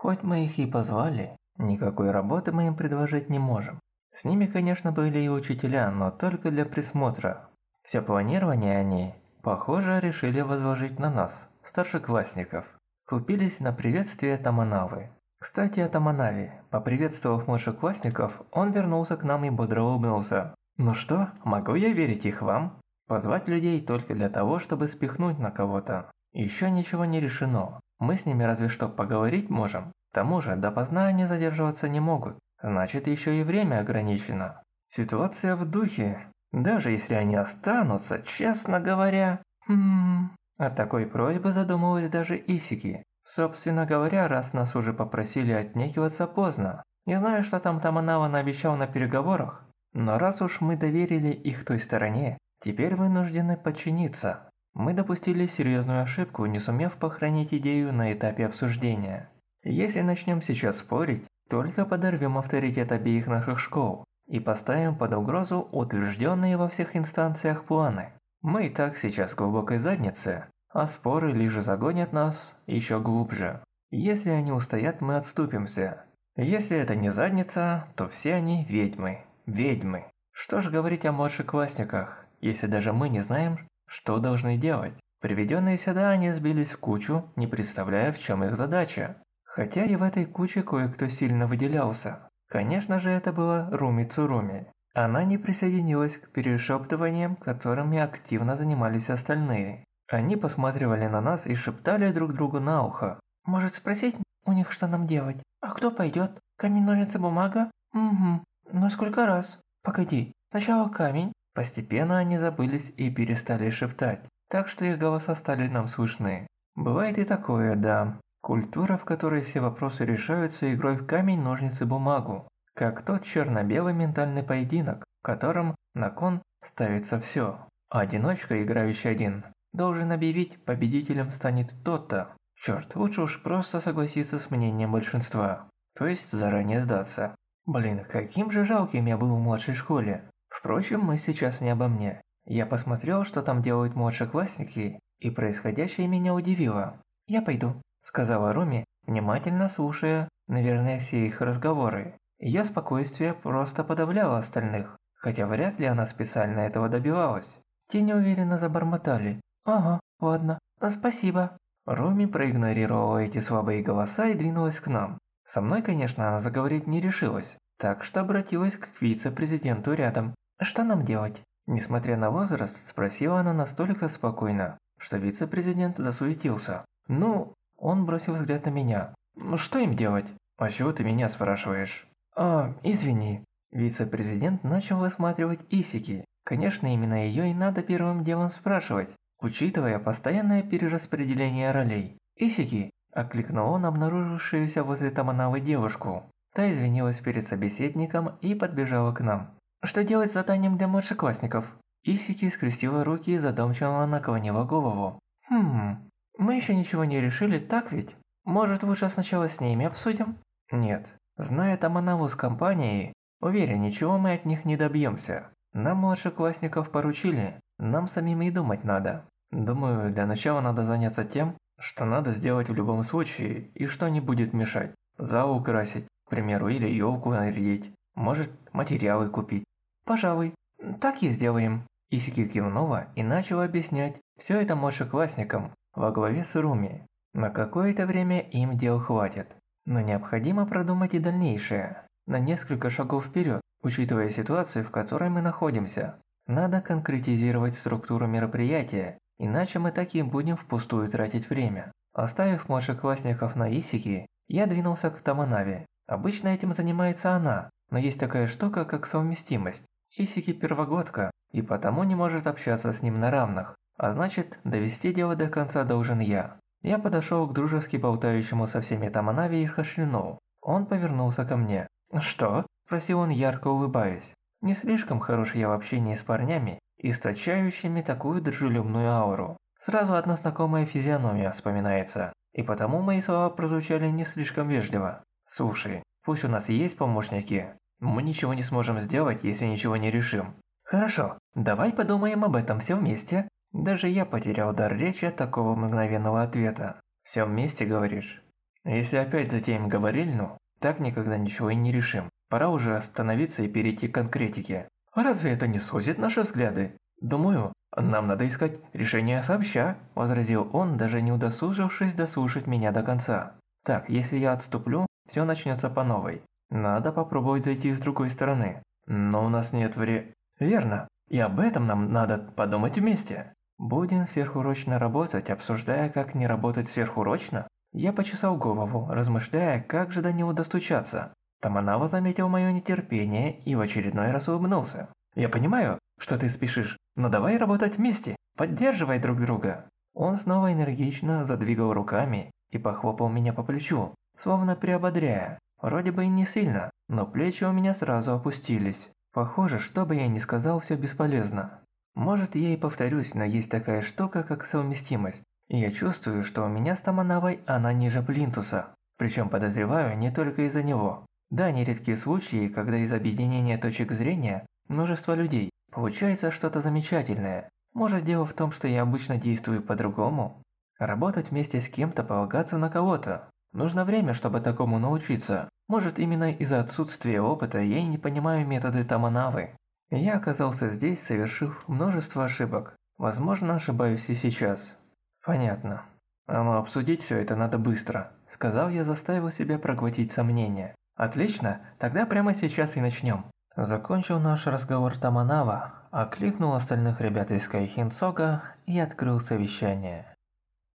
Хоть мы их и позвали, никакой работы мы им предложить не можем. С ними, конечно, были и учителя, но только для присмотра. Все планирование они, похоже, решили возложить на нас, старшеклассников. Купились на приветствие Таманавы. Кстати, о Таманаве. Поприветствовав младшеклассников, он вернулся к нам и бодро улыбнулся. «Ну что, могу я верить их вам?» Позвать людей только для того, чтобы спихнуть на кого-то. Еще ничего не решено. Мы с ними разве что поговорить можем. К тому же, допоздна они задерживаться не могут. Значит, еще и время ограничено. Ситуация в духе. Даже если они останутся, честно говоря... Хм... От такой просьбы задумалась даже Исики. Собственно говоря, раз нас уже попросили отнекиваться поздно. Не знаю, что там Таманава наобещал на переговорах, но раз уж мы доверили их той стороне, Теперь вынуждены подчиниться. Мы допустили серьезную ошибку, не сумев похоронить идею на этапе обсуждения. Если начнем сейчас спорить, только подорвем авторитет обеих наших школ и поставим под угрозу утвержденные во всех инстанциях планы. Мы и так сейчас в глубокой заднице, а споры лишь загонят нас еще глубже. Если они устоят, мы отступимся. Если это не задница, то все они ведьмы. Ведьмы. Что ж говорить о младшеклассниках? если даже мы не знаем, что должны делать. Приведенные сюда они сбились в кучу, не представляя, в чем их задача. Хотя и в этой куче кое-кто сильно выделялся. Конечно же, это была Руми Цуруми. Она не присоединилась к перешептываниям, которыми активно занимались остальные. Они посматривали на нас и шептали друг другу на ухо. «Может спросить у них, что нам делать? А кто пойдет? Камень, ножницы, бумага? Угу. Но сколько раз? Погоди. Сначала камень, Постепенно они забылись и перестали шептать, так что их голоса стали нам слышны. Бывает и такое, да. Культура, в которой все вопросы решаются игрой в камень, ножницы, бумагу. Как тот черно-белый ментальный поединок, в котором на кон ставится все. одиночка, играющий один, должен объявить, победителем станет тот-то. Черт, лучше уж просто согласиться с мнением большинства. То есть заранее сдаться. Блин, каким же жалким я был в младшей школе. Впрочем, мы сейчас не обо мне. Я посмотрел, что там делают младшеклассники, и происходящее меня удивило. «Я пойду», – сказала Руми, внимательно слушая, наверное, все их разговоры. Ее спокойствие просто подавляло остальных, хотя вряд ли она специально этого добивалась. Те неуверенно забормотали. «Ага, ладно, спасибо». Руми проигнорировала эти слабые голоса и двинулась к нам. Со мной, конечно, она заговорить не решилась, так что обратилась к вице-президенту рядом. «Что нам делать?» Несмотря на возраст, спросила она настолько спокойно, что вице-президент засуетился. «Ну...» Он бросил взгляд на меня. «Ну что им делать?» «А чего ты меня спрашиваешь?» «А, извини». Вице-президент начал высматривать Исики. Конечно, именно ее и надо первым делом спрашивать, учитывая постоянное перераспределение ролей. «Исики!» – окликнул он обнаружившуюся возле Таманавы девушку. Та извинилась перед собеседником и подбежала к нам. «Что делать с заданием для младшеклассников?» Исики скрестила руки и задумчиво наклонила голову. «Хм, мы еще ничего не решили, так ведь? Может, лучше сначала с ними обсудим?» «Нет. Зная Таманаву с компанией, уверен, ничего мы от них не добьемся. Нам младшеклассников поручили, нам самим и думать надо. Думаю, для начала надо заняться тем, что надо сделать в любом случае и что не будет мешать. Зал украсить, примеру, или елку нарядить. Может, материалы купить. Пожалуй, так и сделаем. Исики кивнула и начала объяснять все это младшеклассникам во главе с Руми. На какое-то время им дел хватит. Но необходимо продумать и дальнейшее. На несколько шагов вперед, учитывая ситуацию, в которой мы находимся. Надо конкретизировать структуру мероприятия, иначе мы так и будем впустую тратить время. Оставив младшеклассников на Исики, я двинулся к Таманаве. Обычно этим занимается она, но есть такая штука, как совместимость. Исики первогодка, и потому не может общаться с ним на равных, а значит, довести дело до конца должен я. Я подошел к дружески болтающему со всеми Таманави и Хашрину. Он повернулся ко мне. «Что?» – спросил он, ярко улыбаясь. «Не слишком хорош я в общении с парнями, источающими такую дружелюбную ауру. Сразу одна знакомая физиономия вспоминается, и потому мои слова прозвучали не слишком вежливо. Слушай, пусть у нас есть помощники, мы ничего не сможем сделать, если ничего не решим. Хорошо, давай подумаем об этом все вместе. Даже я потерял дар речи от такого мгновенного ответа. Все вместе, говоришь? Если опять затеем говорильну, так никогда ничего и не решим. Пора уже остановиться и перейти к конкретике. Разве это не сузит наши взгляды? Думаю, нам надо искать решение сообща, возразил он, даже не удосужившись дослушать меня до конца. Так, если я отступлю, все начнется по новой. Надо попробовать зайти с другой стороны. Но у нас нет вре... Верно. И об этом нам надо подумать вместе. Будем сверхурочно работать, обсуждая, как не работать сверхурочно? Я почесал голову, размышляя, как же до него достучаться. Таманава заметил мое нетерпение и в очередной раз улыбнулся. «Я понимаю, что ты спешишь, но давай работать вместе, поддерживай друг друга». Он снова энергично задвигал руками и похлопал меня по плечу, словно приободряя. Вроде бы и не сильно, но плечи у меня сразу опустились. Похоже, что бы я ни сказал, все бесполезно. Может, я и повторюсь, но есть такая штука, как совместимость. И я чувствую, что у меня с Таманавой она ниже плинтуса. Причем подозреваю не только из-за него. Да, нередкие случаи, когда из объединения точек зрения множество людей получается что-то замечательное. Может, дело в том, что я обычно действую по-другому? Работать вместе с кем-то, полагаться на кого-то. Нужно время, чтобы такому научиться. Может, именно из-за отсутствия опыта я и не понимаю методы Таманавы. Я оказался здесь, совершив множество ошибок. Возможно, ошибаюсь и сейчас. Понятно. Но обсудить все это надо быстро. Сказал я, заставил себя проглотить сомнения. Отлично, тогда прямо сейчас и начнем. Закончил наш разговор Таманава, окликнул остальных ребят из Кайхинсога и открыл совещание.